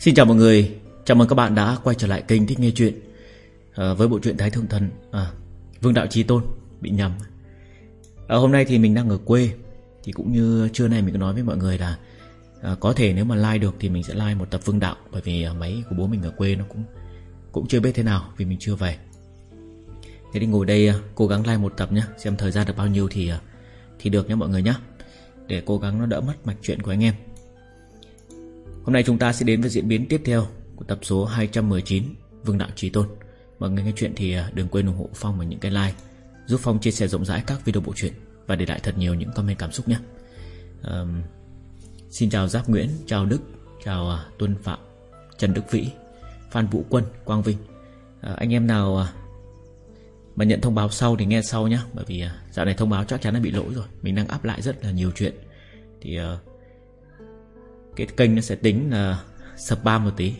Xin chào mọi người, chào mừng các bạn đã quay trở lại kênh Thích Nghe Chuyện. À, Với bộ truyện Thái Thượng Thần à, Vương Đạo Trí Tôn, bị nhầm. À, Hôm nay thì mình đang ở quê Thì cũng như trưa nay mình có nói với mọi người là à, Có thể nếu mà like được thì mình sẽ like một tập Vương Đạo Bởi vì à, máy của bố mình ở quê nó cũng cũng chưa biết thế nào vì mình chưa về. Thế thì ngồi đây à, cố gắng like một tập nhé Xem thời gian được bao nhiêu thì à, thì được nhé mọi người nhé Để cố gắng nó đỡ mất mạch chuyện của anh em. Hôm nay chúng ta sẽ đến với diễn biến tiếp theo Của tập số 219 Vương Đạo Trí Tôn. Mọi người nghe chuyện thì à, đừng quên ủng hộ Phong bằng những cái like Giúp Phong chia sẻ rộng rãi các video bộ truyện Và để lại thật nhiều những comment cảm xúc nhé. Um, Xin chào Giáp Nguyễn, chào Đức, chào uh, Tuân Phạm, Trần Đức Vĩ Phan Vũ Quân, Quang Vinh. À, Anh em nào à, mà nhận thông báo sau thì nghe sau nhé Bởi vì à, dạo này thông báo chắc chắn đã bị lỗi rồi Mình đang áp lại rất là nhiều chuyện. Thì uh, cái kênh nó sẽ tính là spam một tí.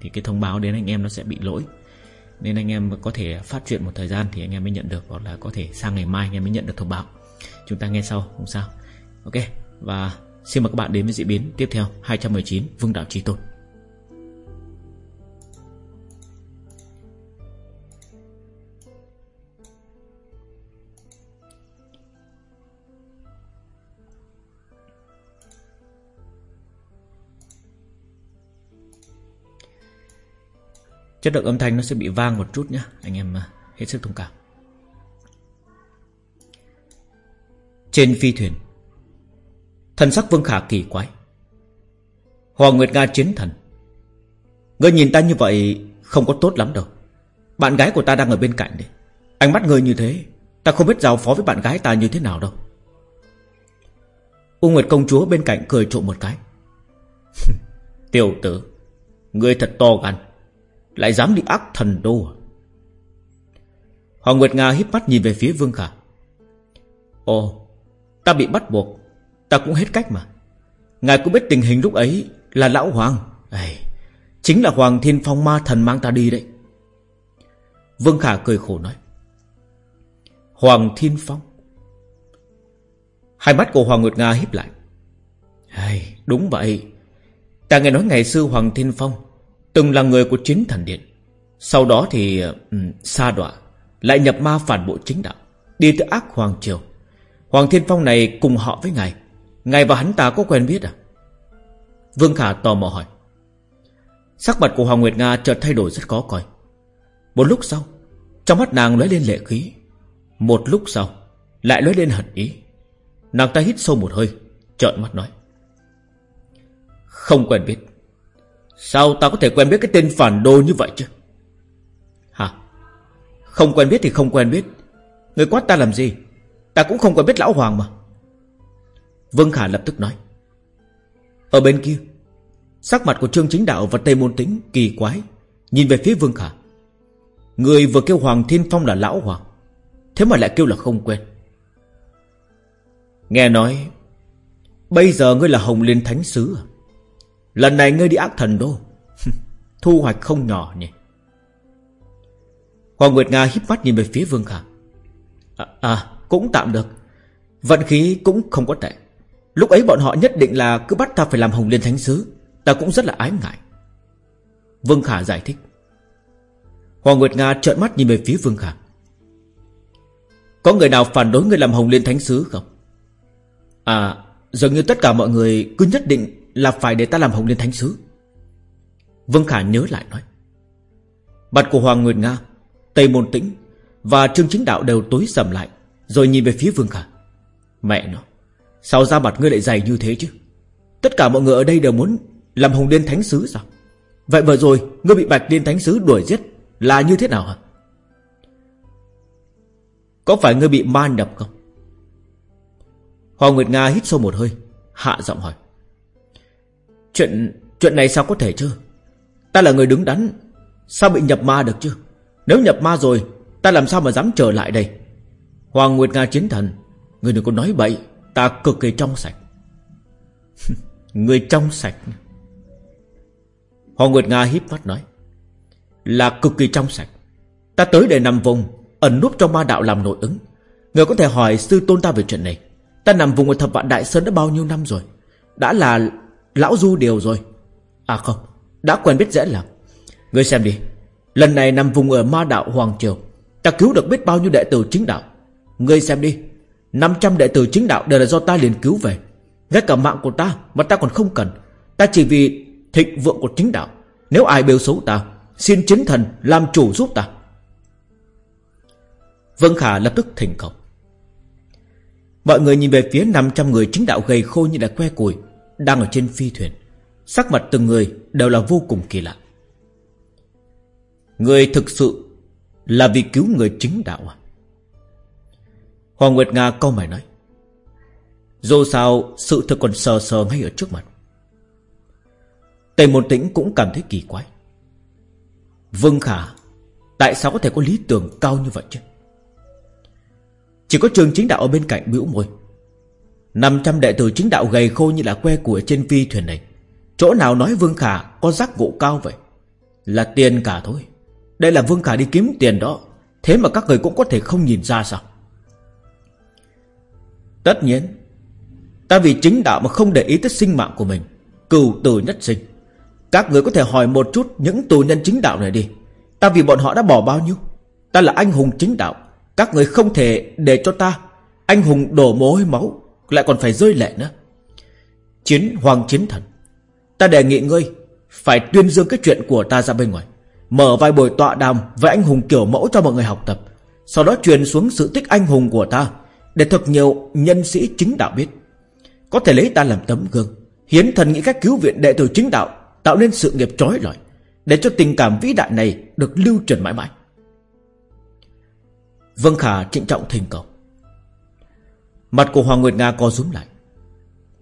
Thì cái thông báo đến anh em nó sẽ bị lỗi. Nên anh em có thể phát chuyện một thời gian Thì anh em mới nhận được, Hoặc là có thể sang ngày mai anh em mới nhận được thông báo. Chúng ta nghe sau, không sao. Ok, và xin mời các bạn đến với diễn biến tiếp theo 219 Vương Đạo Trí Tôn. Chất lượng âm thanh nó sẽ bị vang một chút nhé Anh em à, hết sức thông cảm. Trên phi thuyền, Thần sắc Vương Khả kỳ quái. Hoàng Nguyệt Nga chiến thần. Ngươi nhìn ta như vậy Không có tốt lắm đâu. Bạn gái của ta đang ở bên cạnh đấy Ánh mắt ngươi như thế, Ta không biết giao phó với bạn gái ta như thế nào đâu. U Nguyệt công chúa bên cạnh cười trộm một cái. Tiểu tử, Ngươi thật to gan lại dám đi ác thần đô à? Hoàng Nguyệt Nga híp mắt nhìn về phía Vương Khả. Ồ Ta bị bắt buộc Ta cũng hết cách mà. Ngài cũng biết tình hình lúc ấy là Lão Hoàng. Ê, Chính là Hoàng Thiên Phong Ma Thần mang ta đi đấy. Vương Khả cười khổ nói. Hoàng Thiên Phong. Hai mắt của Hoàng Nguyệt Nga híp lại. Ê, Đúng vậy. Ta nghe nói ngày xưa Hoàng Thiên Phong Từng là người của chính thần điện. Sau đó thì um, xa đọa Lại nhập ma phản bộ chính đạo Đi tới ác hoàng triều. Hoàng Thiên Phong này cùng họ với ngài. Ngài và hắn ta có quen biết à? Vương Khả tò mò hỏi. Sắc mặt của Hoàng Nguyệt Nga chợt thay đổi rất khó coi. Một lúc sau Trong mắt nàng lóe lên lệ khí. Một lúc sau Lại lóe lên hận ý. Nàng ta hít sâu một hơi Trợn mắt nói. Không quen biết. Sao ta có thể quen biết cái tên phản đồ như vậy chứ? Hả? Không quen biết thì không quen biết. Người quát ta làm gì? Ta cũng không quen biết lão hoàng mà. Vương Khả lập tức nói. Ở bên kia, Sắc mặt của Trương Chính Đạo và Tây Môn Tính kỳ quái. Nhìn về phía Vương Khả. Người vừa kêu Hoàng Thiên Phong là lão hoàng, Thế mà lại kêu là không quen. Nghe nói, Bây giờ ngươi là Hồng Liên Thánh Sứ à? Lần này ngươi đi ác thần đô. Thu hoạch không nhỏ nhỉ. Hoàng Nguyệt Nga híp mắt nhìn về phía Vương Khả. À, à cũng tạm được. Vận khí cũng không có tệ. Lúc ấy bọn họ nhất định là cứ bắt ta phải làm Hồng Liên Thánh Sứ. Ta cũng rất là ái ngại. Vương Khả giải thích. Hoàng Nguyệt Nga trợn mắt nhìn về phía Vương Khả. Có người nào phản đối người làm Hồng Liên Thánh Sứ không? À Dường như tất cả mọi người cứ nhất định là phải để ta làm Hồng Liên Thánh Sứ. Vương Khả nhớ lại nói Mặt của Hoàng Nguyệt Nga, Tây Môn Tĩnh Và Trương Chính Đạo đều tối sầm lại, Rồi nhìn về phía Vương Khả. Mẹ nó, Sao ra mặt ngươi lại dày như thế chứ? Tất cả mọi người ở đây đều muốn Làm Hồng Liên Thánh Sứ sao? Vậy vừa rồi, ngươi bị Bạch Liên Thánh Sứ đuổi giết Là như thế nào hả? Có phải ngươi bị ma nhập không? Hoàng Nguyệt Nga hít sâu một hơi, Hạ giọng hỏi. Chuyện chuyện này sao có thể chứ? Ta là người đứng đắn, Sao bị nhập ma được chứ? Nếu nhập ma rồi, Ta làm sao mà dám trở lại đây? Hoàng Nguyệt Nga chiến thần, Người đừng có nói bậy, Ta cực kỳ trong sạch. Người trong sạch. Hoàng Nguyệt Nga híp mắt nói, Là cực kỳ trong sạch. Ta tới để nằm vùng, Ẩn núp trong ma đạo làm nội ứng. Người có thể hỏi sư tôn ta về chuyện này. Ta nằm vùng ở thập vạn Đại Sơn đã bao nhiêu năm rồi? Đã là Lão Du đều rồi. À không, Đã quen biết dễ làm Ngươi xem đi, Lần này nằm vùng ở ma đạo Hoàng Triều, Ta cứu được biết bao nhiêu đệ tử chính đạo. Ngươi xem đi 500 đệ tử chính đạo đều là do ta liền cứu về. Ngay cả mạng của ta Mà ta còn không cần. Ta chỉ vì thịnh vượng của chính đạo. Nếu ai bêu xấu ta, Xin chính thần làm chủ giúp ta. Vân Khả lập tức thỉnh cầu. Mọi người nhìn về phía 500 người chính đạo gầy khô như là que củi. Đang ở trên phi thuyền. Sắc mặt từng người đều là vô cùng kỳ lạ. Người thực sự là vì cứu người chính đạo à? Hoàng Nguyệt Nga câu mày nói. Dù sao, sự thật còn sờ sờ ngay ở trước mặt. Tề Môn Tĩnh cũng cảm thấy kỳ quái. Vương Khả, Tại sao có thể có lý tưởng cao như vậy chứ? Chỉ có trường chính đạo ở bên cạnh bĩu môi. 500 đệ tử chính đạo gầy khô như là que củi trên phi thuyền này. Chỗ nào nói Vương Khả có giác ngộ cao vậy? Là tiền cả thôi. Đây là Vương Khả đi kiếm tiền đó. Thế mà các người cũng có thể không nhìn ra sao? Tất nhiên, Ta vì chính đạo mà không để ý tới sinh mạng của mình, Cừu tử nhất sinh. Các người có thể hỏi một chút Những tù nhân chính đạo này đi. Ta vì bọn họ đã bỏ bao nhiêu? Ta là anh hùng chính đạo. Các người không thể để cho ta Anh hùng đổ mồ hôi máu. Lại còn phải rơi lệ nữa. Chiến hoàng chiến thần. Ta đề nghị ngươi Phải tuyên dương cái chuyện của ta ra bên ngoài. Mở vài buổi tọa đàm Với anh hùng kiểu mẫu cho mọi người học tập. Sau đó truyền xuống sự tích anh hùng của ta Để thật nhiều nhân sĩ chính đạo biết. Có thể lấy ta làm tấm gương. Hiến thần nghĩ cách cứu viện đệ tử chính đạo, Tạo nên sự nghiệp trói lọi, Để cho tình cảm vĩ đại này Được lưu truyền mãi mãi. Vân Khả, trịnh trọng thành cầu. Mặt của Hoàng Nguyệt Nga co rúm lại.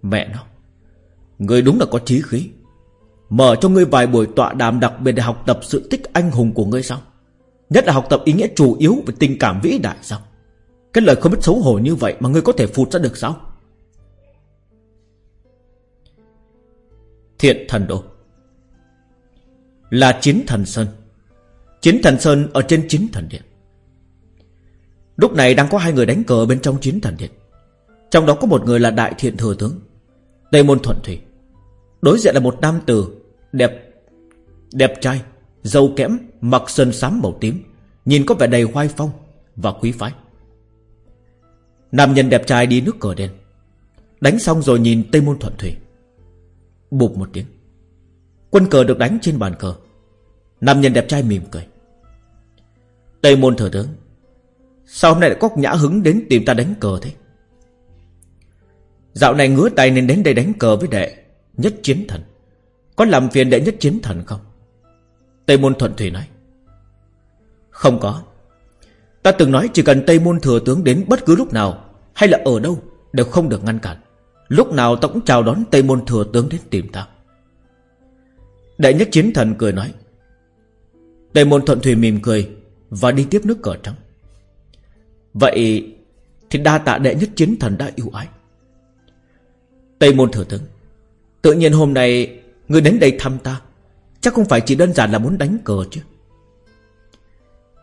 Mẹ nó, Người đúng là có trí khí. Mở cho ngươi vài buổi tọa đàm đặc biệt để học tập sự tích anh hùng của ngươi sao? Nhất là học tập ý nghĩa chủ yếu về tình cảm vĩ đại sao? Cái lời không biết xấu hổ như vậy mà ngươi có thể phụt ra được sao? Thiện thần đồ Là chiến thần Sơn. Chiến thần Sơn ở trên chiến thần điện. Lúc này đang có hai người đánh cờ bên trong chiến thần điện. Trong đó có một người là đại thiện thừa tướng, Tây môn thuận thủy. Đối diện là một nam tử Đẹp Đẹp trai Dâu kẽm, Mặc sơn xám màu tím, Nhìn có vẻ đầy hoai phong Và quý phái. Nam nhân đẹp trai đi nước cờ đen, Đánh xong rồi nhìn Tây Môn Thuận Thủy, Bụp một tiếng. Quân cờ được đánh trên bàn cờ, Nam nhân đẹp trai mỉm cười. Tây Môn Thừa Tướng, Sao hôm nay lại có nhã hứng đến tìm ta đánh cờ thế? Dạo này ngứa tay nên đến đây đánh cờ với đệ, Nhất chiến thần. Có làm phiền đệ nhất chiến thần không? Tây Môn Thuận Thủy nói. Không có. Ta từng nói chỉ cần Tây Môn Thừa Tướng đến bất cứ lúc nào, Hay là ở đâu, Đều không được ngăn cản. Lúc nào ta cũng chào đón Tây Môn Thừa Tướng đến tìm ta. Đệ nhất chiến thần cười nói. Tây Môn Thuận Thủy mỉm cười Và đi tiếp nước cờ trắng. Vậy Thì đa tạ đệ nhất chiến thần đã yêu ái. Tây Môn Thừa Tướng, Tự nhiên hôm nay Người đến đây thăm ta, Chắc không phải chỉ đơn giản là muốn đánh cờ chứ.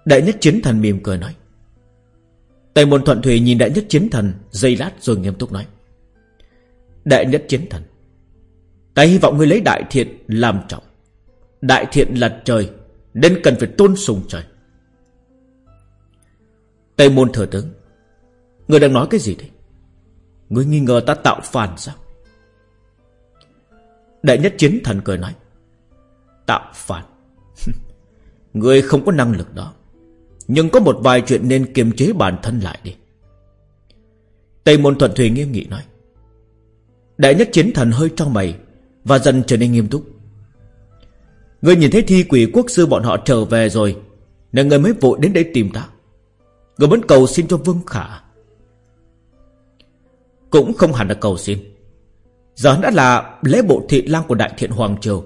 Đại nhất chiến thần mỉm cười nói. Tây môn thuận thủy nhìn đại nhất chiến thần Dây lát rồi nghiêm túc nói. Đại nhất chiến thần, Ta hy vọng ngươi lấy đại thiện làm trọng. Đại thiện là trời Nên cần phải tôn sùng trời. Tây môn thừa tướng, Ngươi đang nói cái gì thế? Ngươi nghi ngờ ta tạo phản sao? Đại nhất chiến thần cười nói Tạo phản. Người không có năng lực đó, Nhưng có một vài chuyện nên kiềm chế bản thân lại đi. Tây môn thuận thủy nghiêm nghị nói Đại nhất chiến thần hơi trong mày Và dần trở nên nghiêm túc. Người nhìn thấy thi quỷ quốc sư bọn họ trở về rồi, Nên người mới vội đến đây tìm ta. Người muốn cầu xin cho Vương Khả. Cũng không hẳn là cầu xin Giờ hắn đã là lễ bộ thị lang của Đại Thiện Hoàng Triều,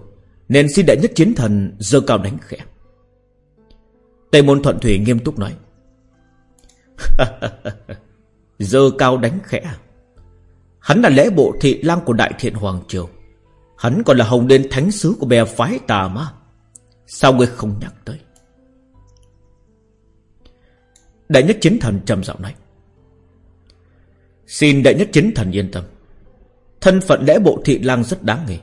Nên xin đại nhất chiến thần dơ cao đánh khẽ. Tây môn thuận thủy nghiêm túc nói, Dơ cao đánh khẽ? Hắn là lễ bộ thị lang của Đại Thiện Hoàng Triều. Hắn còn là hồng đền thánh sứ của bè phái tà ma. Sao ngươi không nhắc tới? Đại nhất chiến thần trầm giọng nói, Xin đại nhất chiến thần yên tâm. Thân phận lễ bộ thị lang rất đáng nghề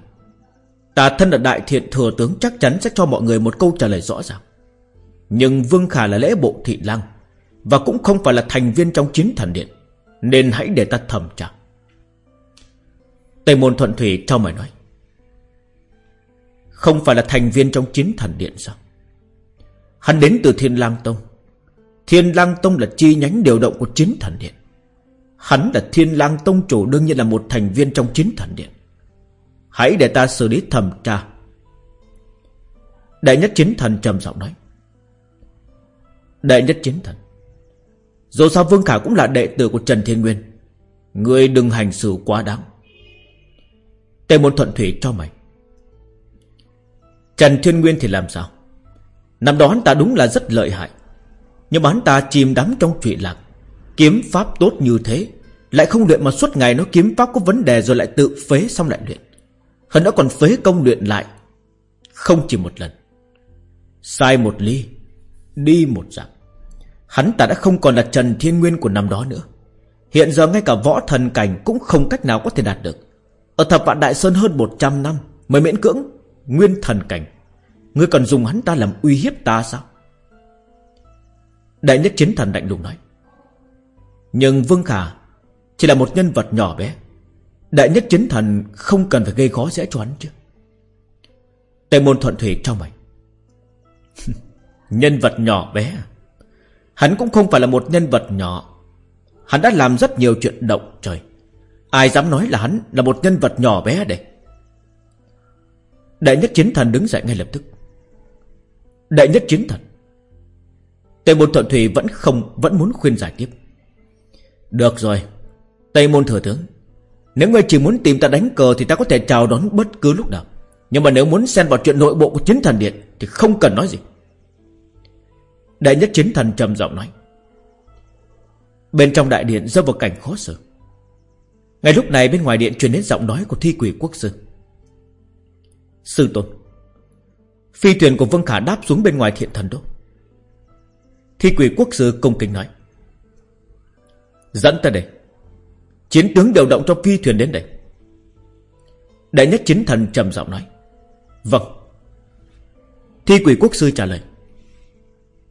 Ta thân là đại thiện thừa tướng chắc chắn sẽ cho mọi người một câu trả lời rõ ràng. Nhưng Vương Khả là lễ bộ thị lang Và cũng không phải là thành viên trong chiến thần điện, Nên hãy để ta thẩm tra. Tây môn thuận thủy, cho mày nói. Không phải là thành viên trong chiến thần điện sao? Hắn đến từ Thiên lang Tông. Thiên lang Tông là chi nhánh điều động của chiến thần điện. Hắn là Thiên lang Tông chủ, đương nhiên là một thành viên trong chiến thần điện. Hãy để ta xử lý thẩm tra. Đại nhất chiến thần trầm giọng nói. Đại nhất chiến thần, Dù sao Vương Khả cũng là đệ tử của Trần Thiên Nguyên. Ngươi đừng hành xử quá đáng. Tề môn thuận thủy cho mày. Trần Thiên Nguyên thì làm sao? Năm đó hắn ta đúng là rất lợi hại. Nhưng mà hắn ta chìm đắm trong trụy lạc, Kiếm pháp tốt như thế lại không luyện mà suốt ngày nó kiếm pháp có vấn đề Rồi lại tự phế xong lại luyện. Hơn nữa còn phế công luyện lại. Không chỉ một lần. Sai một ly, Đi một dặm. Hắn ta đã không còn là Trần Thiên Nguyên của năm đó nữa. Hiện giờ ngay cả võ thần cảnh Cũng không cách nào có thể đạt được. Ở thập vạn Đại Sơn hơn 100 năm Mới miễn cưỡng, Nguyên thần cảnh. Ngươi còn dùng hắn ta làm uy hiếp ta sao? Đại nhất chiến thần lạnh lùng nói. Nhưng Vương Khả chỉ là một nhân vật nhỏ bé. Đại nhất chiến thần không cần phải gây khó dễ cho hắn chứ. Tề môn thuận thủy trong mày. Nhân vật nhỏ bé à? Hắn cũng không phải là một nhân vật nhỏ. Hắn đã làm rất nhiều chuyện động trời. Ai dám nói là hắn là một nhân vật nhỏ bé đây? Đại nhất chiến thần đứng dậy ngay lập tức. Đại nhất chiến thần. Tề môn thuận thủy vẫn không, Vẫn muốn khuyên giải tiếp. Được rồi Tây môn thừa tướng, Nếu ngươi chỉ muốn tìm ta đánh cờ Thì ta có thể chào đón bất cứ lúc nào. Nhưng mà nếu muốn xen vào chuyện nội bộ của chiến thần điện Thì không cần nói gì. Đại nhất chiến thần trầm giọng nói. Bên trong đại điện rơi vào cảnh khó xử. Ngay lúc này bên ngoài điện truyền đến giọng nói của thi quỷ quốc sư. Sư tôn, Phi thuyền của Vương Khả đáp xuống bên ngoài thiện thần đô Thi quỷ quốc sư cung kính nói. Dẫn ta đây. Chiến tướng điều động cho phi thuyền đến đây. Đại nhất chính thần trầm giọng nói Vâng. Thi quỷ quốc sư trả lời,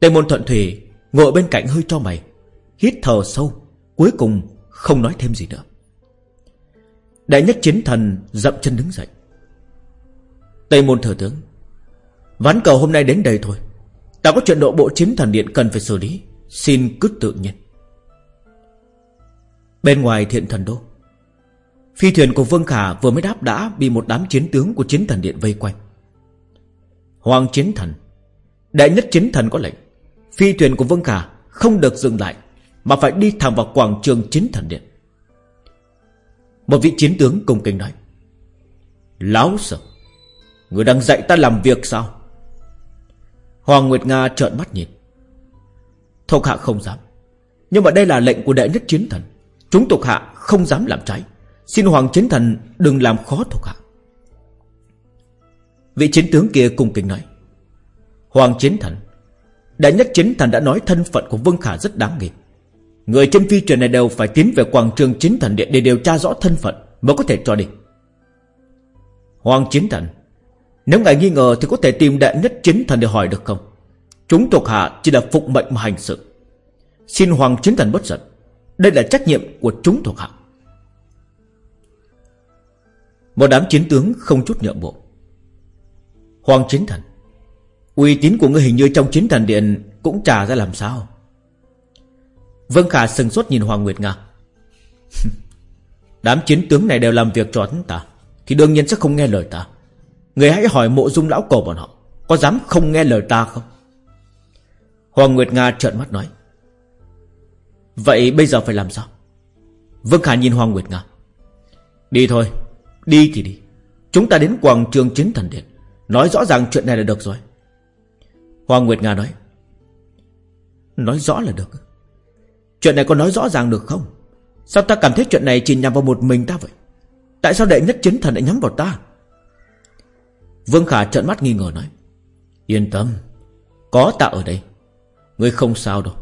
Tây môn thuận thủy Ngồi bên cạnh hơi cho mày, Hít thở sâu, Cuối cùng không nói thêm gì nữa. Đại nhất chiến thần dậm chân đứng dậy. Tây môn thừa tướng, Ván cầu hôm nay đến đây thôi. Ta có chuyện độ bộ chiến thần điện cần phải xử lý, Xin cứ tự nhiên. Bên ngoài thiện thần đô. Phi thuyền của Vương Khả vừa mới đáp đã Bị một đám chiến tướng của chiến thần điện vây quanh. Hoàng chiến thần. Đại nhất chiến thần có lệnh. Phi thuyền của Vương Khả không được dừng lại, Mà phải đi thẳng vào quảng trường chiến thần điện. Một vị chiến tướng cùng kính nói Láo sợ Người đang dạy ta làm việc sao? Hoàng Nguyệt Nga trợn mắt nhìn. Thuộc hạ không dám, Nhưng mà đây là lệnh của đệ nhất chiến thần. Chúng thuộc hạ không dám làm trái. Xin Hoàng chiến thần đừng làm khó thuộc hạ. Vị chiến tướng kia cùng kính nói, Hoàng chiến thần, Đại nhất chiến thần đã nói thân phận của Vương Khả rất đáng nghi. Người trên phi truyền này đều phải tiến về quảng trường chiến thần điện Để điều tra rõ thân phận Mới có thể cho đi. Hoàng chiến thần, Nếu ngài nghi ngờ thì có thể tìm đại nhất chiến thần để hỏi được không? Chúng thuộc hạ chỉ là phục mệnh mà hành sự. Xin Hoàng chiến thần bất giận đây là trách nhiệm của chúng thuộc hạ. Một đám chiến tướng không chút nhượng bộ. Hoàng chiến thần, uy tín của ngươi hình như trong chiến thần điện Cũng trả ra làm sao? Vân Khả sừng sốt nhìn Hoàng Nguyệt Nga. Đám chiến tướng này đều làm việc cho hắn ta, Thì đương nhiên sẽ không nghe lời ta. Người hãy hỏi mộ dung lão cổ bọn họ, Có dám không nghe lời ta không? Hoàng Nguyệt Nga trợn mắt nói. Vậy bây giờ phải làm sao? Vương Khả nhìn Hoàng Nguyệt Nga. Đi thôi, Đi thì đi. Chúng ta đến quảng trường chiến thần điện. Nói rõ ràng chuyện này là được rồi. Hoàng Nguyệt Nga nói. Nói rõ là được. Chuyện này có nói rõ ràng được không? Sao ta cảm thấy chuyện này chỉ nhằm vào một mình ta vậy? Tại sao đệ nhất chiến thần lại nhắm vào ta? Vương Khả trợn mắt nghi ngờ nói. Yên tâm, Có ta ở đây. Ngươi không sao đâu.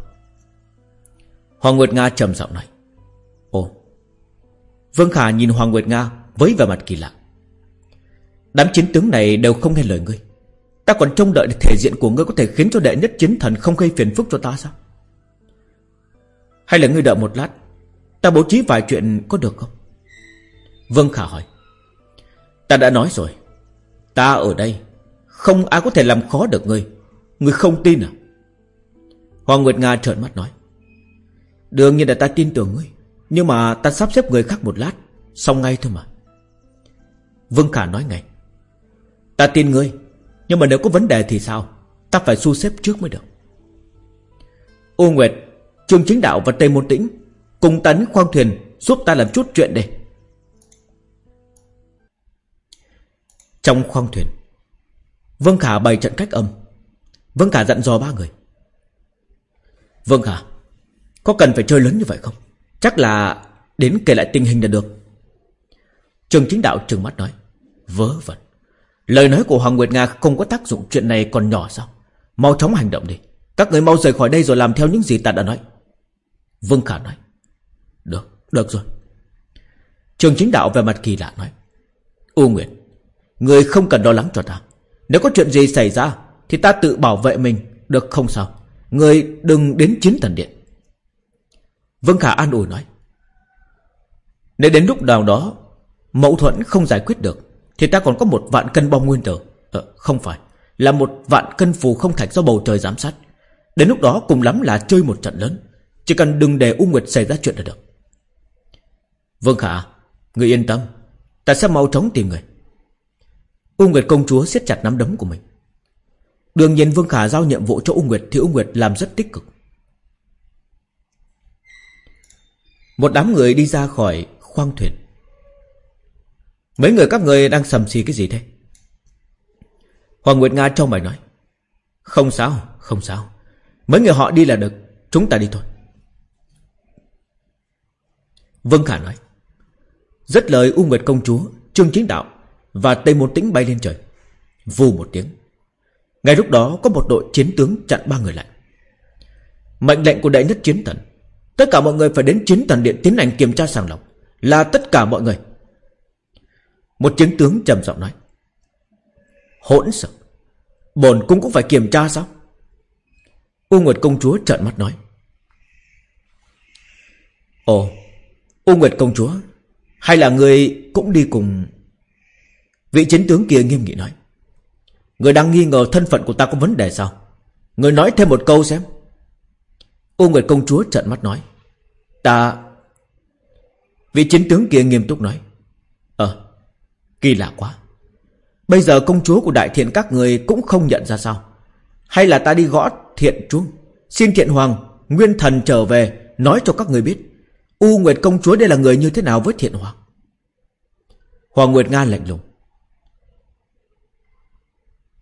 Hoàng Nguyệt Nga trầm giọng nói. Ồ. Vương Khả nhìn Hoàng Nguyệt Nga Với vẻ mặt kỳ lạ. Đám chiến tướng này đều không nghe lời ngươi. Ta còn trông đợi thể diện của ngươi có thể khiến cho đệ nhất chiến thần không gây phiền phức cho ta sao? Hay là ngươi đợi một lát, Ta bố trí vài chuyện có được không? Vương Khả hỏi. Ta đã nói rồi. Ta ở đây, Không ai có thể làm khó được ngươi. Ngươi không tin à? Hoàng Nguyệt Nga trợn mắt nói. Đương nhiên là ta tin tưởng ngươi, Nhưng mà ta sắp xếp người khác một lát, Xong ngay thôi mà. Vương Khả nói ngay, Ta tin ngươi, Nhưng mà nếu có vấn đề thì sao? Ta phải thu xếp trước mới được. U Nguyệt, Trương Chính Đạo và Tây Môn Tĩnh Cùng tấn khoang thuyền Giúp ta làm chút chuyện đây. Trong khoang thuyền, Vương Khả bày trận cách âm. Vương Khả dặn dò ba người. Vương Khả có cần phải chơi lớn như vậy không? Chắc là đến kể lại tình hình là được. Trường chính đạo trừng mắt nói Vớ vẩn. Lời nói của Hoàng Nguyệt Nga không có tác dụng chuyện này còn nhỏ sao? Mau chóng hành động đi. Các người mau rời khỏi đây rồi làm theo những gì ta đã nói. Vương Khả nói Được, được rồi. Trường chính đạo về mặt kỳ lạ nói U Nguyệt Người không cần lo lắng cho ta. Nếu có chuyện gì xảy ra Thì ta tự bảo vệ mình Được không sao? Người đừng đến chiến thần điện. Vương Khả an ủi nói. Nếu đến lúc nào đó Mâu thuẫn không giải quyết được Thì ta còn có một vạn cân bom nguyên tử. Ờ, Không phải Là một vạn cân phù không thạch do bầu trời giám sát. Đến lúc đó cùng lắm là chơi một trận lớn Chỉ cần đừng để U Nguyệt xảy ra chuyện là được. Vương Khả Người yên tâm Ta sẽ mau chóng tìm người. U Nguyệt công chúa siết chặt nắm đấm của mình. Đương nhiên Vương Khả giao nhiệm vụ cho U Nguyệt Thì U Nguyệt làm rất tích cực. Một đám người đi ra khỏi khoang thuyền. Mấy người các người đang sầm xì cái gì thế? Hoàng Nguyệt Nga trong bài nói. Không sao Không sao. Mấy người họ đi là được, Chúng ta đi thôi. Vân Khả nói. Rất lời U Nguyệt Công Chúa, Trương Chính Đạo Và Tây Môn Tĩnh bay lên trời, Vù một tiếng. Ngay lúc đó có một đội chiến tướng chặn ba người lại. Mệnh lệnh của đại nhất chiến thần Tất cả mọi người phải đến chiến thần điện tiến hành kiểm tra sàng lọc. Là tất cả mọi người. Một chiến tướng trầm giọng nói. Hỗn sợ. Bồn cũng cũng phải kiểm tra sao? U Nguyệt công chúa trợn mắt nói. Ồ, U Nguyệt công chúa, Hay là người cũng đi cùng? Vị chiến tướng kia nghiêm nghị nói. Người đang nghi ngờ thân phận của ta có vấn đề sao? Người nói thêm một câu xem. U Nguyệt công chúa trợn mắt nói, Ta Vị chiến tướng kia nghiêm túc nói Ờ Kỳ lạ quá. Bây giờ công chúa của đại thiện các người cũng không nhận ra sao? Hay là ta đi gõ thiện chuông? Xin thiện hoàng, Nguyên thần trở về, Nói cho các người biết. U Nguyệt công chúa đây là người như thế nào với thiện hoàng? Hoàng Nguyệt Nga lạnh lùng.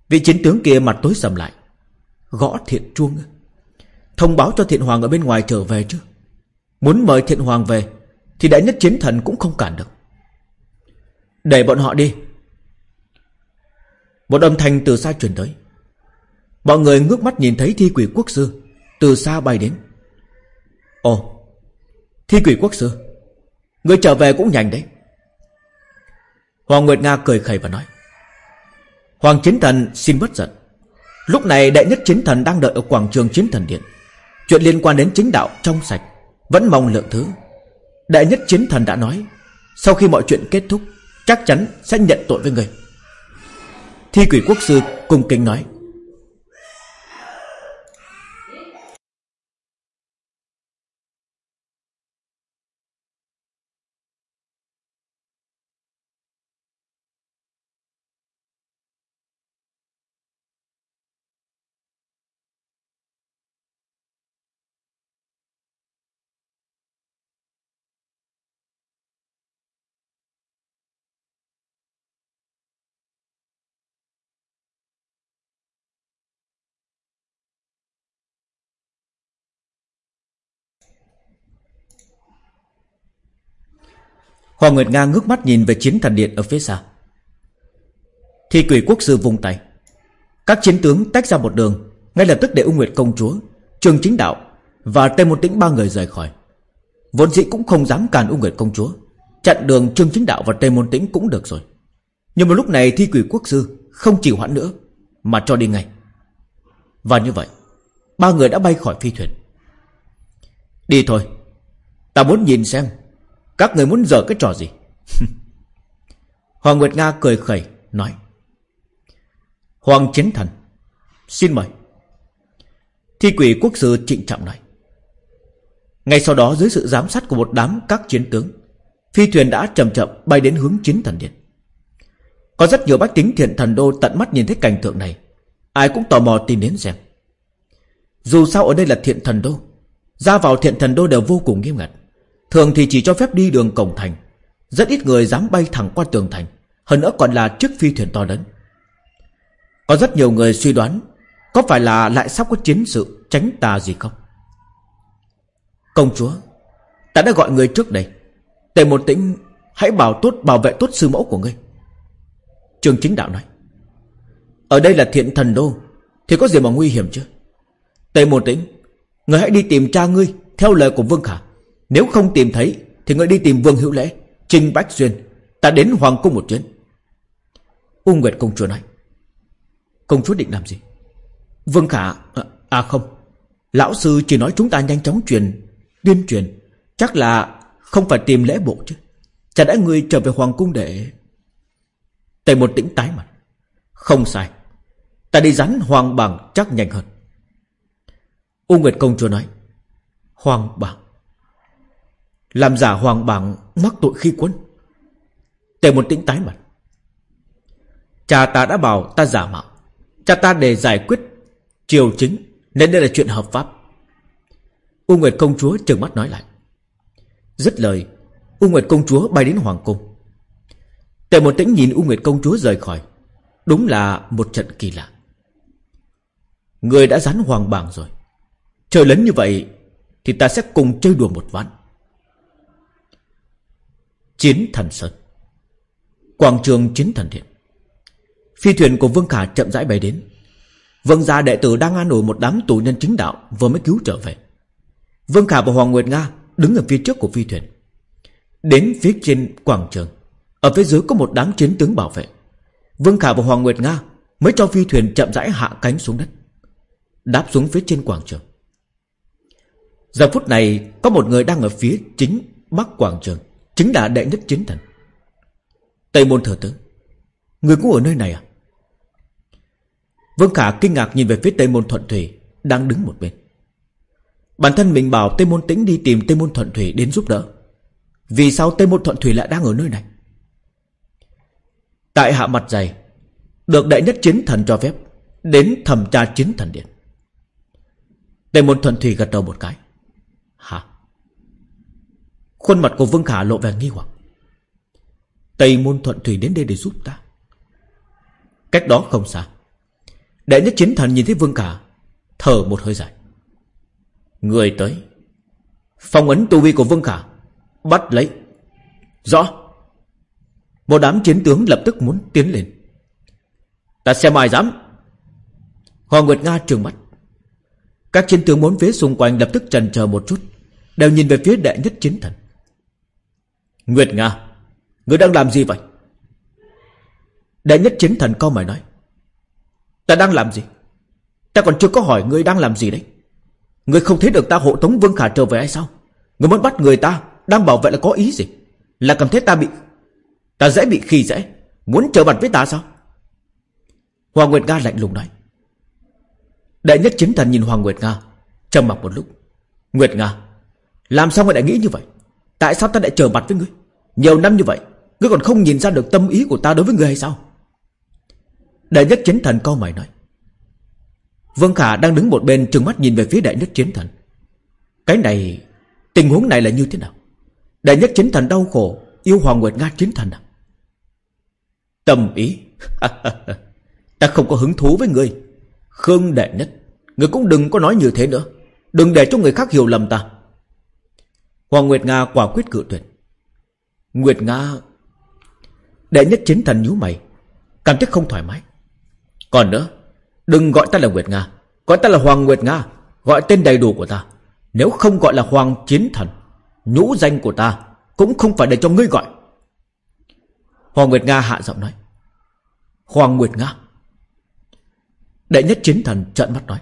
Vị chiến tướng kia mặt tối sầm lại. Gõ thiện chuông? Thông báo cho thiện hoàng ở bên ngoài trở về chứ? Muốn mời thiện hoàng về, Thì đại nhất chiến thần cũng không cản được. Để bọn họ đi. Một âm thanh từ xa truyền tới. Mọi người ngước mắt nhìn thấy thi quỷ quốc sư Từ xa bay đến. Ồ, Thi quỷ quốc sư, Người trở về cũng nhanh đấy. Hoàng Nguyệt Nga cười khẩy và nói. Hoàng Chiến Thần xin bất giận. Lúc này đại nhất chiến thần đang đợi ở quảng trường chiến thần điện. Chuyện liên quan đến chính đạo trong sạch, Vẫn mong lượng thứ. Đại nhất chiến thần đã nói, Sau khi mọi chuyện kết thúc, Chắc chắn sẽ nhận tội với người. Thi quỷ quốc sư cùng kính nói Hoàng Nguyệt Nga ngước mắt nhìn về chiến thần điện ở phía xa. Thi quỷ quốc sư vùng tay. Các chiến tướng tách ra một đường, Ngay lập tức để ung Nguyệt công chúa, Trường chính đạo Và Tây Môn Tĩnh ba người rời khỏi. Vốn dĩ cũng không dám cản ung Nguyệt công chúa, Chặn đường Trương Chính Đạo và Tây Môn Tĩnh cũng được rồi. Nhưng mà lúc này thi quỷ quốc sư Không chịu hoãn nữa, Mà cho đi ngay. Và như vậy, Ba người đã bay khỏi phi thuyền. Đi thôi, Ta muốn nhìn xem các người muốn dở cái trò gì? Hoàng Nguyệt Nga cười khẩy, Nói. Hoàng Chiến Thần, Xin mời. Thi quỷ quốc sư trịnh trọng nói. Ngay sau đó, dưới sự giám sát của một đám các chiến tướng, Phi thuyền đã chậm chậm bay đến hướng chiến thần điện. Có rất nhiều bách tính thiện thần đô tận mắt nhìn thấy cảnh tượng này. Ai cũng tò mò tìm đến xem. Dù sao ở đây là thiện thần đô, Ra vào thiện thần đô đều vô cùng nghiêm ngặt. Thường thì chỉ cho phép đi đường cổng thành. Rất ít người dám bay thẳng qua tường thành. Hơn nữa còn là chiếc phi thuyền to lớn. Có rất nhiều người suy đoán Có phải là lại sắp có chiến sự tránh tà gì không? Công chúa, Ta đã gọi người trước đây. Tề một tĩnh, Hãy bảo tốt, bảo vệ tốt sư mẫu của ngươi. Trường chính đạo nói, Ở đây là thiện thần đô, Thì có gì mà nguy hiểm chứ? Tề một tĩnh, Người hãy đi tìm cha ngươi Theo lời của Vương Khả. Nếu không tìm thấy Thì người đi tìm Vương Hữu Lễ Trình Bách Xuyên Ta đến Hoàng Cung một chuyến. U Nguyệt Công Chúa nói. Công chúa định làm gì? Vương Khả À, à không. Lão sư chỉ nói chúng ta nhanh chóng truyền Tuyên truyền. Chắc là không phải tìm lễ bộ chứ. Chả đã người trở về Hoàng Cung để Tề một tĩnh tái mặt Không sai. Ta đi rắn Hoàng Bằng chắc nhanh hơn. U Nguyệt Công Chúa nói. Hoàng Bằng làm giả Hoàng bảng mắc tội khi quân. Tề một tĩnh tái mặt. Cha ta đã bảo ta giả mạo. Cha ta để giải quyết Triều chính, Nên đây là chuyện hợp pháp. U Nguyệt Công Chúa trừng mắt nói lại. Dứt lời, U Nguyệt Công Chúa bay đến Hoàng Cung. Tề một tĩnh nhìn U Nguyệt Công Chúa rời khỏi. Đúng là một trận kỳ lạ. Người đã dán hoàng bảng rồi. Trời lớn như vậy Thì ta sẽ cùng chơi đùa một ván. Chiến thần Sơn. Quảng trường Chiến thần Điện. Phi thuyền của Vương Khả chậm rãi bay đến. Vương gia đệ tử đang an ủi một đám tù nhân chính đạo Vừa mới cứu trở về. Vương Khả và Hoàng Nguyệt Nga Đứng ở phía trước của phi thuyền. Đến phía trên quảng trường, Ở phía dưới có một đám chiến tướng bảo vệ. Vương Khả và Hoàng Nguyệt Nga Mới cho phi thuyền chậm rãi hạ cánh xuống đất, Đáp xuống phía trên quảng trường. Giờ phút này, Có một người đang ở phía chính Bắc quảng trường. Chính là đệ nhất chiến thần. Tây môn thừa tướng, Người cũng ở nơi này à? Vương Khả kinh ngạc nhìn về phía Tây môn thuận thủy Đang đứng một bên. Bản thân mình bảo Tây Môn Tĩnh đi tìm Tây Môn Thuận Thủy đến giúp đỡ. Vì sao Tây Môn Thuận Thủy lại đang ở nơi này? Tại hạ mặt dày, Được đại nhất chiến thần cho phép Đến thẩm tra chiến thần điện. Tây Môn Thuận Thủy gật đầu một cái. Hả? Khuôn mặt của Vương Khả lộ vẻ nghi hoặc. Tây Môn Thuận Thủy đến đây để giúp ta. Cách đó không xa. Đại nhất chiến thần nhìn thấy Vương Khả, Thở một hơi dài. Người tới. Phong ấn tu vi của Vương Khả, Bắt lấy. Rõ. Một đám chiến tướng lập tức muốn tiến lên. Ta xem ai dám. Hoàng Nguyệt Nga trường mắt. Các chiến tướng bốn phía xung quanh lập tức trần chờ một chút, Đều nhìn về phía đệ nhất chiến thần. Nguyệt Nga Ngươi đang làm gì vậy? Đệ nhất chiến thần câu mày nói, Ta đang làm gì? Ta còn chưa có hỏi ngươi đang làm gì đấy. Ngươi không thấy được ta hộ tống Vương Khả trở về hay sao? Ngươi muốn bắt người ta Đang bảo vệ là có ý gì? Là cảm thấy ta bị, Ta dễ bị khi dễ, Muốn trở mặt với ta sao? Hoàng Nguyệt Nga lạnh lùng nói Đại nhất chiến thần nhìn Hoàng Nguyệt Nga, trầm mặc một lúc. Nguyệt Nga, Làm sao ngươi lại nghĩ như vậy? Tại sao ta lại trở mặt với ngươi? Nhiều năm như vậy, Ngươi còn không nhìn ra được tâm ý của ta đối với ngươi hay sao? Đại nhất chiến thần câu mày nói. Vương Khả đang đứng một bên, trừng mắt nhìn về phía đại nhất chiến thần. Cái này, Tình huống này là như thế nào? Đại nhất chiến thần đau khổ, Yêu Hoàng Nguyệt Nga chiến thần à? Tâm ý? Ta không có hứng thú với ngươi. Khương đại nhất, Ngươi cũng đừng có nói như thế nữa. Đừng để cho người khác hiểu lầm ta. Hoàng Nguyệt Nga quả quyết cự tuyệt. Nguyệt Nga. Đệ nhất chiến thần nhíu mày, Cảm thấy không thoải mái. Còn nữa, Đừng gọi ta là Nguyệt Nga, Gọi ta là Hoàng Nguyệt Nga, Gọi tên đầy đủ của ta. Nếu không gọi là Hoàng Chiến Thần, Nhũ danh của ta Cũng không phải để cho ngươi gọi. Hoàng Nguyệt Nga hạ giọng nói. Hoàng Nguyệt Nga. Đệ nhất chiến thần trợn mắt nói.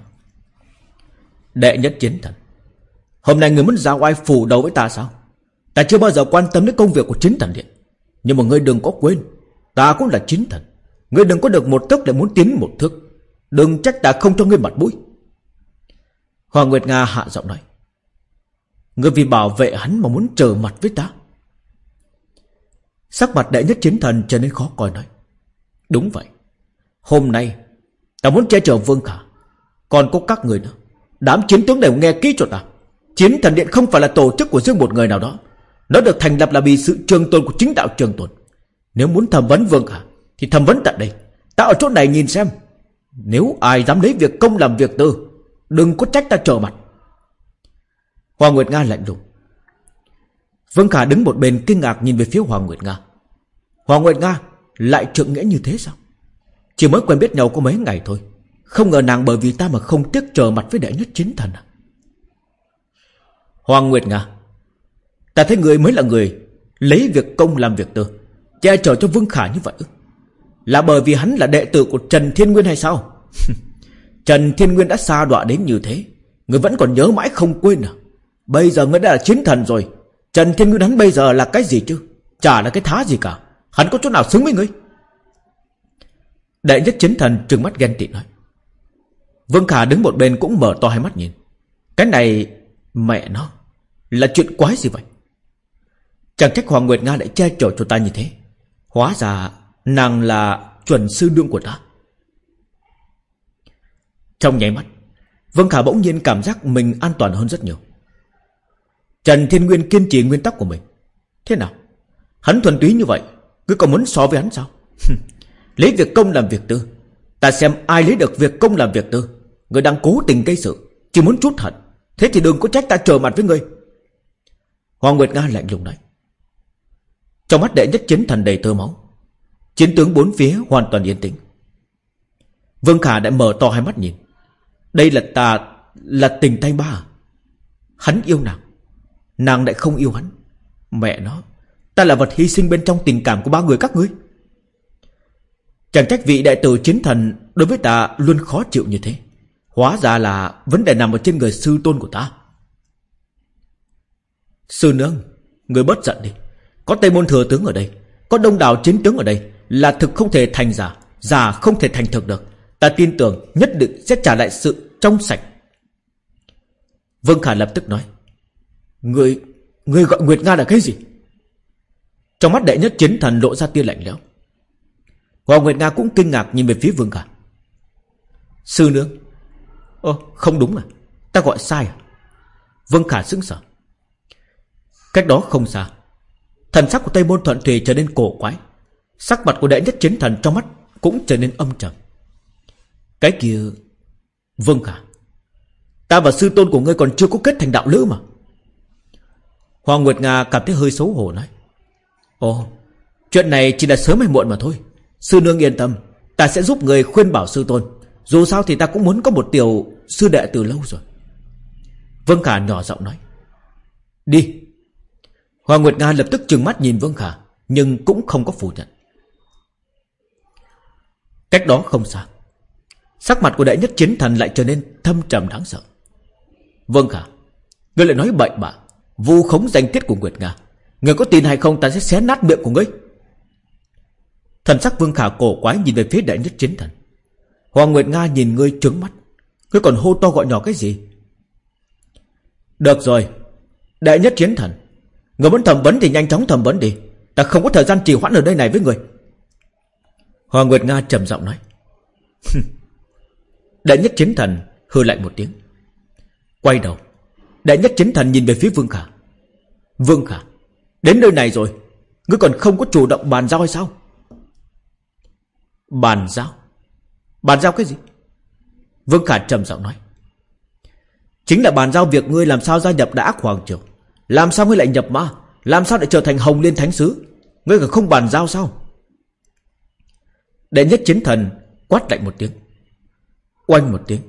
Đệ nhất chiến thần, Hôm nay người muốn ra oai phủ đầu với ta sao? Ta chưa bao giờ quan tâm đến công việc của chính thần điện. Nhưng mà ngươi đừng có quên, Ta cũng là chính thần. Ngươi đừng có được một tấc để muốn tiến một thước. Đừng trách ta không cho ngươi mặt mũi. Hoàng Nguyệt Nga hạ giọng nói, Ngươi vì bảo vệ hắn mà muốn trở mặt với ta? Sắc mặt đệ nhất chiến thần trở nên khó coi nói, Đúng vậy. Hôm nay, Ta muốn che chở Vương Khả. Còn có các người nữa. Đám chiến tướng đều nghe kỹ cho ta. Chiến thần điện không phải là tổ chức của riêng một người nào đó. Nó được thành lập là vì sự trường tồn của chính đạo trường tồn. Nếu muốn thẩm vấn Vương cả Thì thẩm vấn tại đây. Ta ở chỗ này nhìn xem. Nếu ai dám lấy việc công làm việc tư, Đừng có trách ta trở mặt. Hoàng Nguyệt Nga lạnh lùng. Vương Khả đứng một bên kinh ngạc nhìn về phía Hoàng Nguyệt Nga. Hoàng Nguyệt Nga, lại trượng nghĩa như thế sao? Chỉ mới quen biết nhau có mấy ngày thôi. Không ngờ nàng bởi vì ta mà không tiếc trở mặt với đệ nhất chính thần à? Hoàng Nguyệt Nga Ta thấy người mới là người Lấy việc công làm việc tư, Che chở cho Vương Khả như vậy Là bởi vì hắn là đệ tử của Trần Thiên Nguyên hay sao? Trần Thiên Nguyên đã xa đọa đến như thế, Người vẫn còn nhớ mãi không quên à? Bây giờ người đã là chiến thần rồi, Trần Thiên Nguyên hắn bây giờ là cái gì chứ? Chả là cái thá gì cả, Hắn có chỗ nào xứng với ngươi Đại nhất chiến thần trừng mắt ghen tị nói. Vương Khả đứng một bên cũng mở to hai mắt nhìn. Cái này Mẹ nó, Là chuyện quái gì vậy? Chẳng trách Hoàng Nguyệt Nga lại che chở cho ta như thế. Hóa ra, Nàng là chuẩn sư đương của ta. Trong nháy mắt, Vương Khả bỗng nhiên cảm giác mình an toàn hơn rất nhiều. Trần Thiên Nguyên kiên trì nguyên tắc của mình. Thế nào? Hắn thuần túy như vậy Ngươi còn muốn so với hắn sao? Lấy việc công làm việc tư. Ta xem ai lấy được việc công làm việc tư. Ngươi đang cố tình gây sự, Chỉ muốn chút hận. Thế thì đừng có trách ta trở mặt với ngươi Hoàng Nguyệt Nga lạnh lùng nói. Trong mắt đệ nhất chiến thần đầy tơ máu. Chiến tướng bốn phía hoàn toàn yên tĩnh. Vương Khả đã mở to hai mắt nhìn. Đây là ta, Là tình tay ba. À? Hắn yêu nàng. Nàng lại không yêu hắn. Mẹ nó, Ta là vật hy sinh bên trong tình cảm của ba người các ngươi. Chẳng trách vị đại tử chiến thần Đối với ta luôn khó chịu như thế. Hóa ra là vấn đề nằm ở trên người sư tôn của ta. Sư nương, Người bớt giận đi. Có Tây Môn Thừa Tướng ở đây, Có đông đảo chiến tướng ở đây Là thực không thể thành giả Giả không thể thành thực được. Ta tin tưởng nhất định sẽ trả lại sự trong sạch. Vương Khả lập tức nói, Người Người gọi Nguyệt Nga là cái gì? Trong mắt đệ nhất chiến thần lộ ra tia lạnh lẽo. Hoàng Nguyệt Nga cũng kinh ngạc nhìn về phía Vương Khả. Sư nương. Ơ, không đúng à? Ta gọi sai à? Vương Khả sững sờ. Cách đó không xa Thần sắc của Tây Môn Thuận Thùy trở nên cổ quái. Sắc mặt của đệ nhất chiến thần trong mắt Cũng trở nên âm trầm. Cái kia vâng cả Ta và sư tôn của ngươi còn chưa có kết thành đạo lữ mà. Hoàng Nguyệt Nga cảm thấy hơi xấu hổ nói. Ồ, Chuyện này chỉ là sớm hay muộn mà thôi. Sư nương yên tâm, Ta sẽ giúp người khuyên bảo sư tôn. Dù sao thì ta cũng muốn có một tiểu sư đệ từ lâu rồi. Vâng Khả nhỏ giọng nói. Đi Hoàng Nguyệt Nga lập tức trừng mắt nhìn Vương Khả, Nhưng cũng không có phủ nhận. Cách đó không xa, Sắc mặt của đại nhất chiến thần lại trở nên thâm trầm đáng sợ. Vương Khả, Ngươi lại nói bậy bạ, Vu khống danh tiết của Nguyệt Nga Người có tin hay không ta sẽ xé nát miệng của ngươi. Thần sắc Vương Khả cổ quái nhìn về phía đại nhất chiến thần. Hoàng Nguyệt Nga nhìn ngươi trứng mắt, Ngươi còn hô to gọi nhỏ cái gì? Được rồi, Đại nhất chiến thần Người muốn thẩm vấn thì nhanh chóng thẩm vấn đi. Ta không có thời gian trì hoãn ở đây này với người. Hoàng Nguyệt Nga trầm giọng nói. Đại nhất chiến thần hư lại một tiếng. Quay đầu. Đại nhất chiến thần nhìn về phía Vương Khả. Vương Khả, Đến nơi này rồi. Ngươi còn không có chủ động bàn giao hay sao? Bàn giao? Bàn giao cái gì? Vương Khả trầm giọng nói. Chính là bàn giao việc ngươi làm sao gia nhập đã ác hoàng triều. Làm sao ngươi lại nhập ma? Làm sao lại trở thành hồng liên thánh sứ? Ngươi còn không bàn giao sao? Đệ nhất chiến thần Quát lạnh một tiếng. Oanh một tiếng.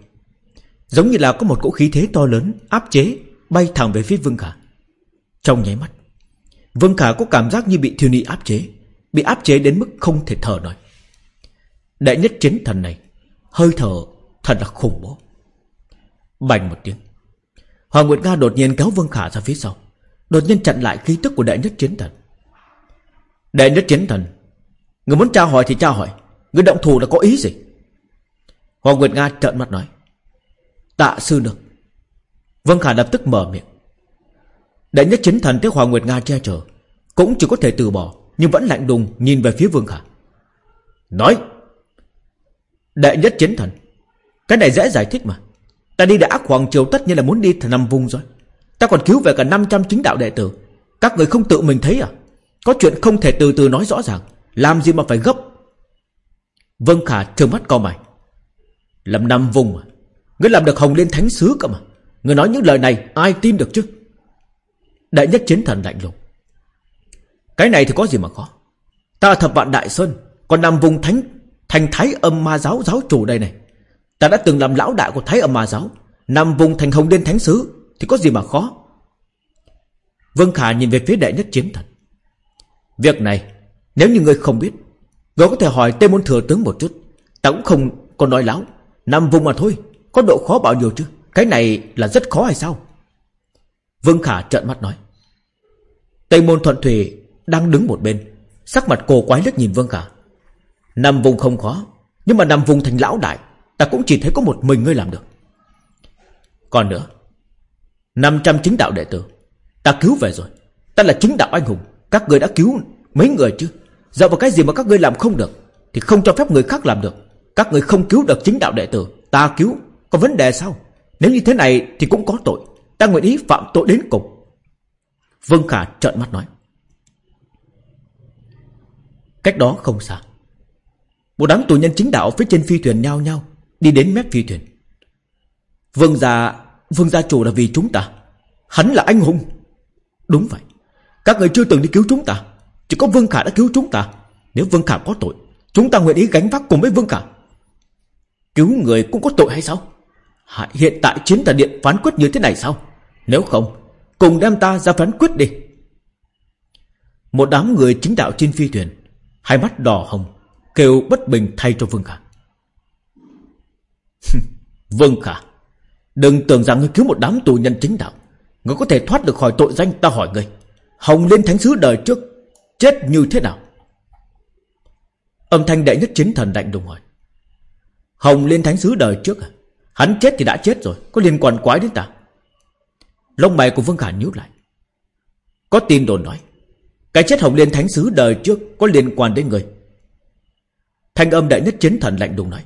Giống như là có một cỗ khí thế to lớn Áp chế, bay thẳng về phía Vương Khả. Trong nháy mắt, Vương Khả có cảm giác như bị thiêu ni áp chế, Bị áp chế đến mức không thể thở nổi. Đệ nhất chiến thần này, Hơi thở thật là khủng bố. Bành một tiếng. Hoàng Nguyệt Nga đột nhiên kéo Vương Khả ra phía sau. Đột nhiên chặn lại khí tức của đệ nhất chiến thần. Đệ nhất chiến thần, Người muốn tra hỏi thì tra hỏi, Người động thủ là có ý gì? Hoàng Nguyệt Nga trợn mắt nói, Tạ sư được Vương Khả lập tức mở miệng. Đệ nhất chiến thần thấy Hoàng Nguyệt Nga che chở, Cũng chỉ có thể từ bỏ, Nhưng vẫn lạnh đùng nhìn về phía Vương Khả. Nói, Đệ nhất chiến thần, Cái này dễ giải thích mà. Ta đi đã Hoàng Triều tất nhiên là muốn đi nằm vùng rồi. Ta còn cứu về cả 500 chính đạo đệ tử. Các người không tự mình thấy à? Có chuyện không thể từ từ nói rõ ràng. Làm gì mà phải gấp? Vân Khả trừng mắt co mày. Làm năm vùng mà Ngươi làm được Hồng Liên Thánh Sứ cơ mà. Ngươi nói những lời này, ai tin được chứ? Đại nhất chiến thần lạnh lùng. Cái này thì có gì mà khó? Ta thập vạn Đại Sơn, Còn nằm vùng thánh, Thành Thái âm ma giáo giáo chủ đây này. Ta đã từng làm lão đại của Thái âm ma giáo. Nằm vùng thành Hồng Liên Thánh Sứ thì có gì mà khó? Vương Khả nhìn về phía đại nhất chiến thần. Việc này, Nếu như ngươi không biết, Ngươi có thể hỏi Tê Môn Thừa Tướng một chút. Ta cũng không còn nói láo. Nằm vùng mà thôi, Có độ khó bao nhiêu chứ? Cái này là rất khó hay sao? Vương Khả trợn mắt nói. Tây Môn Thuận Thủy đang đứng một bên, Sắc mặt cổ quái liếc nhìn Vương Khả. Nằm vùng không khó, Nhưng mà nằm vùng thành lão đại, Ta cũng chỉ thấy có một mình ngươi làm được. Còn nữa 500 chính đạo đệ tử. Ta cứu về rồi. Ta là chính đạo anh hùng. Các người đã cứu mấy người chứ? Dựa vào cái gì mà các ngươi làm không được? Thì không cho phép người khác làm được. Các người không cứu được chính đạo đệ tử. Ta cứu. Có vấn đề sao? Nếu như thế này thì cũng có tội. Ta nguyện ý phạm tội đến cùng. Vương Khả trợn mắt nói. Cách đó không xa. Một đám tù nhân chính đạo phía trên phi thuyền nhau nhau Đi đến mép phi thuyền. Vương già. Vương gia chủ là vì chúng ta. Hắn là anh hùng. Đúng vậy. Các người chưa từng đi cứu chúng ta. Chỉ có Vương Khả đã cứu chúng ta. Nếu Vương Khả có tội, Chúng ta nguyện ý gánh vác cùng với Vương Khả. Cứu người cũng có tội hay sao? Hiện tại chiến tà điện phán quyết như thế này sao? Nếu không, Cùng đem ta ra phán quyết đi. Một đám người chính đạo trên phi thuyền, Hai mắt đỏ hồng, Kêu bất bình thay cho Vương Khả. Vương Khả. Đừng tưởng rằng ngươi cứu một đám tù nhân chính đạo. Ngươi có thể thoát được khỏi tội danh ta hỏi ngươi. Hồng Liên Thánh Sứ đời trước Chết như thế nào? Âm thanh đại nhất chiến thần lạnh đùng hỏi. Hồng Liên Thánh Sứ đời trước à? Hắn chết thì đã chết rồi, Có liên quan quái đến ta? Lông mày của Vương Khả nhíu lại. Có tin đồn nói, Cái chết Hồng Liên Thánh Sứ đời trước Có liên quan đến người Thanh âm đại nhất chiến thần lạnh đùng nói.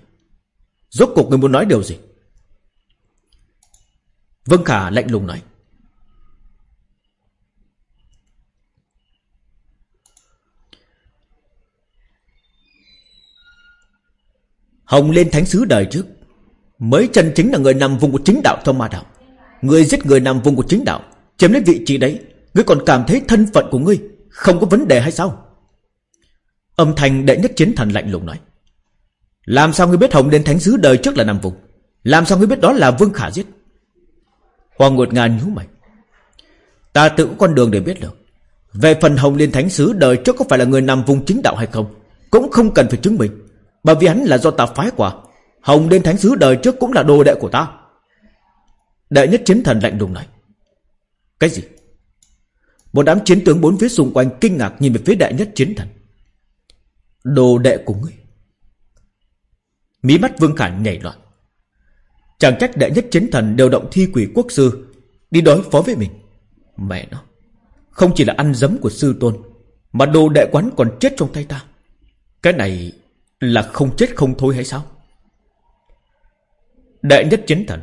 Rốt cuộc người muốn nói điều gì? Vương Khả lạnh lùng nói. Hồng lên thánh sứ đời trước. Mới chân chính là người nằm vùng của chính đạo trong ma đạo. Người giết người nằm vùng của chính đạo, Chiếm lấy vị trí đấy. Ngươi còn cảm thấy thân phận của ngươi Không có vấn đề hay sao? Âm thanh đệ nhất chiến thần lạnh lùng nói. Làm sao ngươi biết Hồng lên thánh sứ đời trước là nằm vùng? Làm sao ngươi biết đó là Vương Khả giết? Hoàng Nguyệt Nga nhú mày. Ta tự có con đường để biết được. Về phần Hồng Liên Thánh Sứ đời trước có phải là người nằm vùng chính đạo hay không Cũng không cần phải chứng minh. Bởi vì hắn là do ta phái quả Hồng Liên Thánh Sứ đời trước cũng là đồ đệ của ta. Đệ nhất chiến thần lạnh lùng này, Cái gì? Một đám chiến tướng bốn phía xung quanh kinh ngạc nhìn về phía đệ nhất chiến thần. Đồ đệ của ngươi. Mí mắt Vương Khả nhảy loạn. Chẳng trách đệ nhất chiến thần đều động thi quỷ quốc sư, Đi đối phó với mình. Mẹ nó, Không chỉ là ăn dấm của sư tôn, Mà đồ đệ quán còn chết trong tay ta. Cái này là không chết không thôi hay sao? Đệ nhất chiến thần,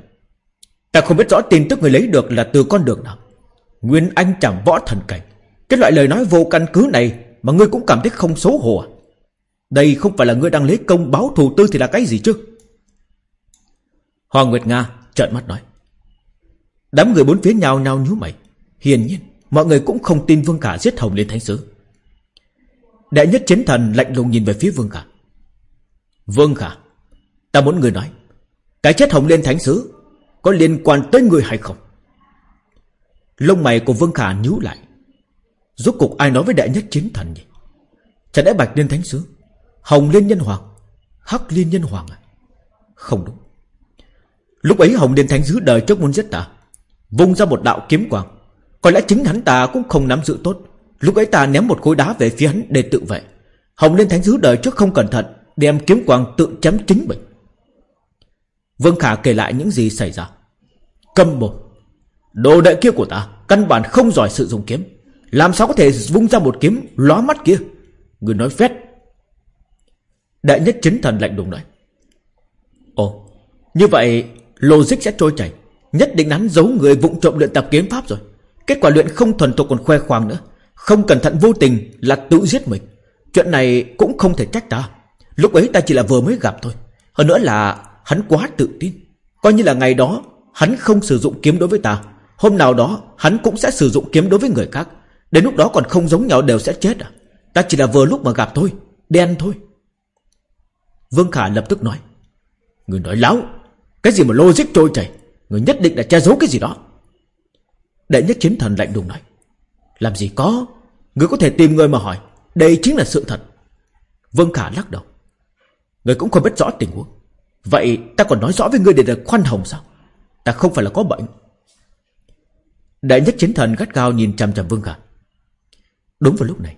Ta không biết rõ tin tức người lấy được là từ con đường nào. Nguyên Anh chẳng võ thần cảnh, Cái loại lời nói vô căn cứ này Mà ngươi cũng cảm thấy không xấu hổ à? Đây không phải là ngươi đang lấy công báo thù tư Thì là cái gì chứ? Hoàng Nguyệt Nga trợn mắt nói. Đám người bốn phía nhào nhào nhú mày. Hiển nhiên, mọi người cũng không tin Vương Khả giết Hồng Liên Thánh Sứ. Đại nhất chiến thần lạnh lùng nhìn về phía Vương Khả. Vương Khả, ta muốn người nói. Cái chết Hồng Liên Thánh Sứ có liên quan tới người hay không? Lông mày của Vương Khả nhíu lại. Rốt cục ai nói với đại nhất chiến thần nhỉ? Chẳng lẽ Bạch Liên Thánh Sứ, Hồng Liên Nhân Hoàng, Hắc liên nhân hoàng à Không đúng Lúc ấy Hồng Liên Thánh giữ đời trước muốn giết ta, Vung ra một đạo kiếm quang. Có lẽ chính hắn ta cũng không nắm giữ tốt. Lúc ấy ta ném một khối đá về phía hắn để tự vệ. Hồng Liên Thánh giữ đời trước không cẩn thận, Đem kiếm quang tự chém chính mình. Vương Khả kể lại những gì xảy ra. Cầm bồ Đồ đệ kia của ta Căn bản không giỏi sử dụng kiếm. Làm sao có thể vung ra một kiếm lóa mắt kia? Người nói phét. Đại nhất chính thần lạnh đùng nói. Ồ, Như vậy logic sẽ trôi chảy. Nhất định hắn giấu người vụng trộm luyện tập kiếm pháp rồi. Kết quả luyện không thuần thục còn khoe khoang nữa. Không cẩn thận vô tình là tự giết mình. Chuyện này cũng không thể trách ta. Lúc ấy ta chỉ là vừa mới gặp thôi. Hơn nữa là hắn quá tự tin. Coi như là ngày đó, Hắn không sử dụng kiếm đối với ta. Hôm nào đó, hắn cũng sẽ sử dụng kiếm đối với người khác. Đến lúc đó còn không giống nhau đều sẽ chết à? Ta chỉ là vừa lúc mà gặp thôi. Đen thôi. Vương Khả lập tức nói, Người nói láo. Cái gì mà logic trôi chảy? Người nhất định là che giấu cái gì đó. Đệ nhất chiến thần lạnh đùng nói, Làm gì có? Người có thể tìm người mà hỏi. Đây chính là sự thật. Vương Khả lắc đầu, Người cũng không biết rõ tình huống. Vậy ta còn nói rõ với người để được khoan hồng sao? Ta không phải là có bệnh. Đại nhất chiến thần gắt gao nhìn chằm chằm Vương Khả. Đúng vào lúc này,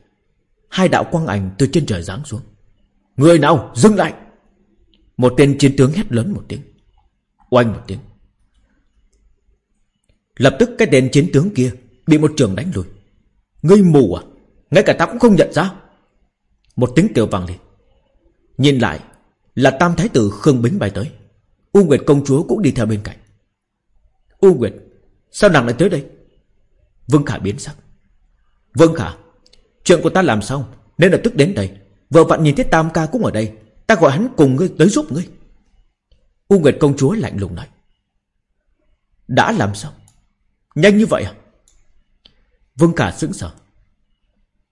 Hai đạo quang ảnh từ trên trời giáng xuống. Người nào? Dừng lại! Một tên chiến tướng hét lớn một tiếng. Oanh một tiếng. Lập tức cái tên chiến tướng kia Bị một trường đánh lùi. Ngươi mù à? Ngay cả ta cũng không nhận ra. Một tiếng kêu vang lên. Nhìn lại Là tam thái tử Khương Bính bay tới. U Nguyệt công chúa cũng đi theo bên cạnh. U Nguyệt, Sao nàng lại tới đây? Vương Khả biến sắc. Vương Khả, Chuyện của ta làm xong, Nên là tức đến đây. Vợ vặn nhìn thấy Tam ca cũng ở đây. Ta gọi hắn cùng ngươi tới giúp ngươi. U Nguyệt công chúa lạnh lùng nói. Đã làm xong. Nhanh như vậy à? Vương Khả sững sờ.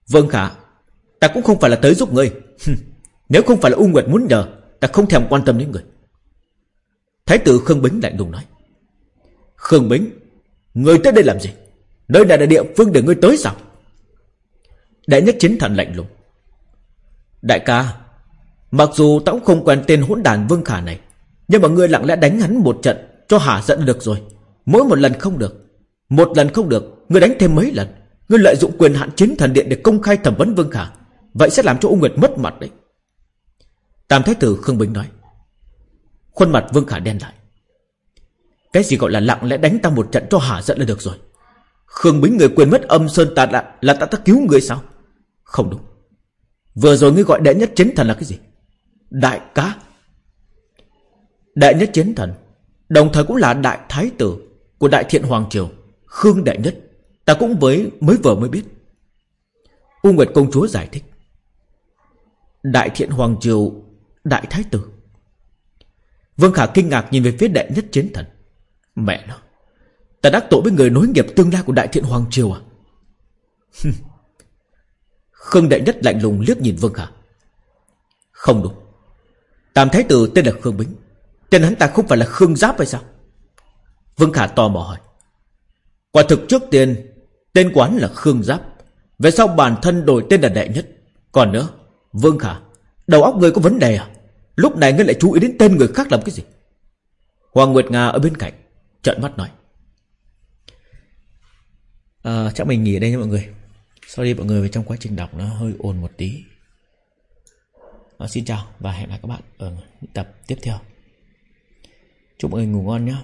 Vương Khả, Ta cũng không phải là tới giúp ngươi. Nếu không phải là U Nguyệt muốn nhờ, Ta không thèm quan tâm đến người Thái tử Khương Bính lạnh lùng nói. Khương Bính, ngươi tới đây làm gì? Nơi này là địa phương để ngươi tới sao? Đại nhất chiến thần lạnh lùng. Đại ca, Mặc dù ta cũng không quen tên hỗn đàn Vương Khả này nhưng mà ngươi lặng lẽ đánh hắn một trận Cho hả giận được rồi. Mỗi một lần không được Một lần không được Ngươi đánh thêm mấy lần Ngươi lợi dụng quyền hạn chiến thần điện để công khai thẩm vấn Vương Khả Vậy sẽ làm cho ung Nguyệt mất mặt đấy. Tam Thái Tử Khương Bính nói Khuôn mặt Vương Khả đen lại. Cái gì gọi là lặng lẽ đánh ta một trận cho hả giận là được rồi. Khương Bính người quên mất âm sơn ta là, là ta ta cứu người sao? Không đúng. Vừa rồi ngươi gọi đệ nhất chiến thần là cái gì? Đại cá. Đại nhất chiến thần, Đồng thời cũng là đại thái tử Của đại thiện hoàng triều, Khương đại nhất. Ta cũng với mới vừa mới biết. U Nguyệt công chúa giải thích. Đại thiện hoàng triều, Đại thái tử. Vương Khả kinh ngạc nhìn về phía đại nhất chiến thần. Mẹ nó, Ta đắc tội với người nối nghiệp tương lai của Đại Thiện Hoàng Triều à? Khương Đại Nhất lạnh lùng liếc nhìn Vương Khả. Không đúng. Tam Thái Tử tên là Khương Bính. Tên hắn ta không phải là Khương Giáp hay sao? Vương Khả tò mò hỏi. Quả thực trước tiên Tên quán là Khương Giáp. Về sau bản thân đổi tên là Đại Nhất. Còn nữa Vương Khả Đầu óc người có vấn đề à? Lúc này ngươi lại chú ý đến tên người khác làm cái gì? Hoàng Nguyệt Nga ở bên cạnh Trợn mắt nói. À, Chắc mình nghỉ ở đây nha mọi người. Sau đi mọi người về trong quá trình đọc nó hơi ồn một tí. À, Xin chào và hẹn gặp lại các bạn ở tập tiếp theo. Chúc mọi người ngủ ngon nhé